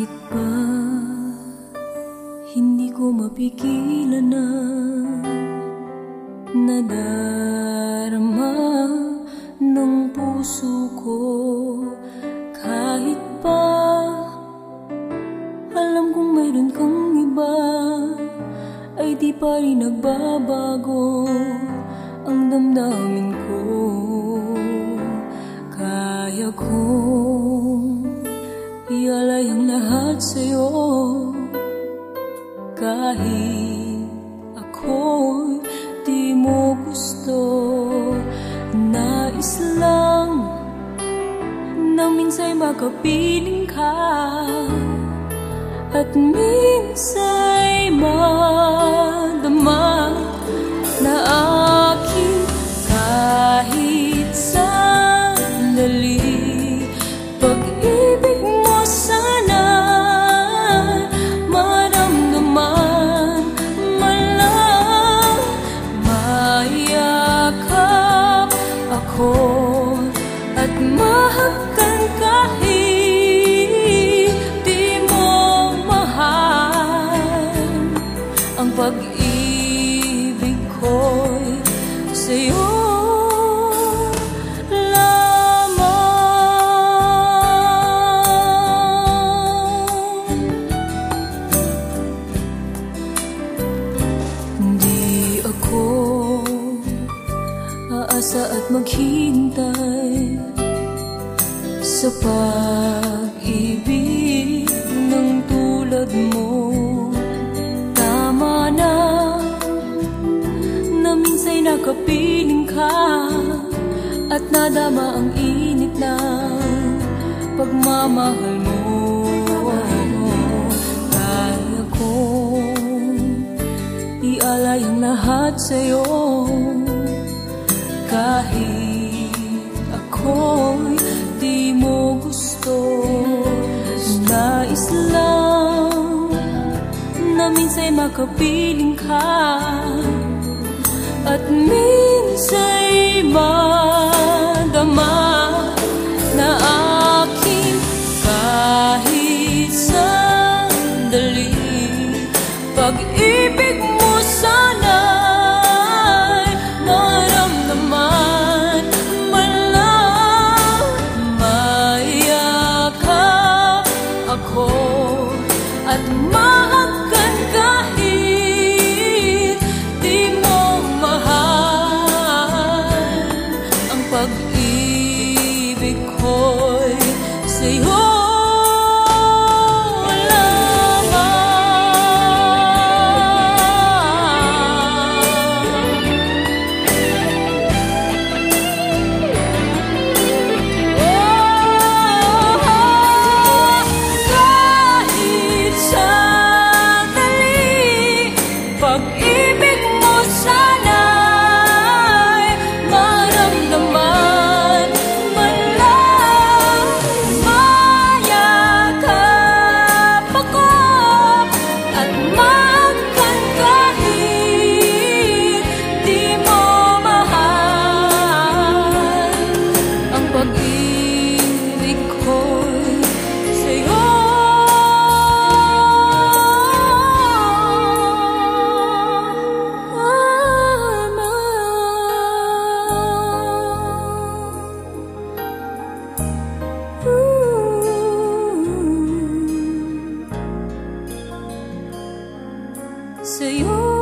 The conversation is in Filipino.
Bakit ba hindi ko mapigilan na nadarama ng puso ko kahit pa alam kong mayroon kang iba ay di pa rin nagbabago ang damdamin ko. Kaya ko Ialay ang lahat sa'yo. Kahit ako'y di mo gusto Nais lang na minsa'y makapiling ka At minsa'y madama maghintay Sa pag-ibig ng tulad mo. Tama na na minsa'y nakapiling ka At nadama ang init ng pagmamahal mo. Kaya kong Ialay ang lahat sa'yo Kahit ako'y di mo gusto Nais lang na minsa'y makapiling ka At minsa'y madama na aking kahit sandali Pag-ibig mo So you